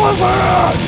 Go for!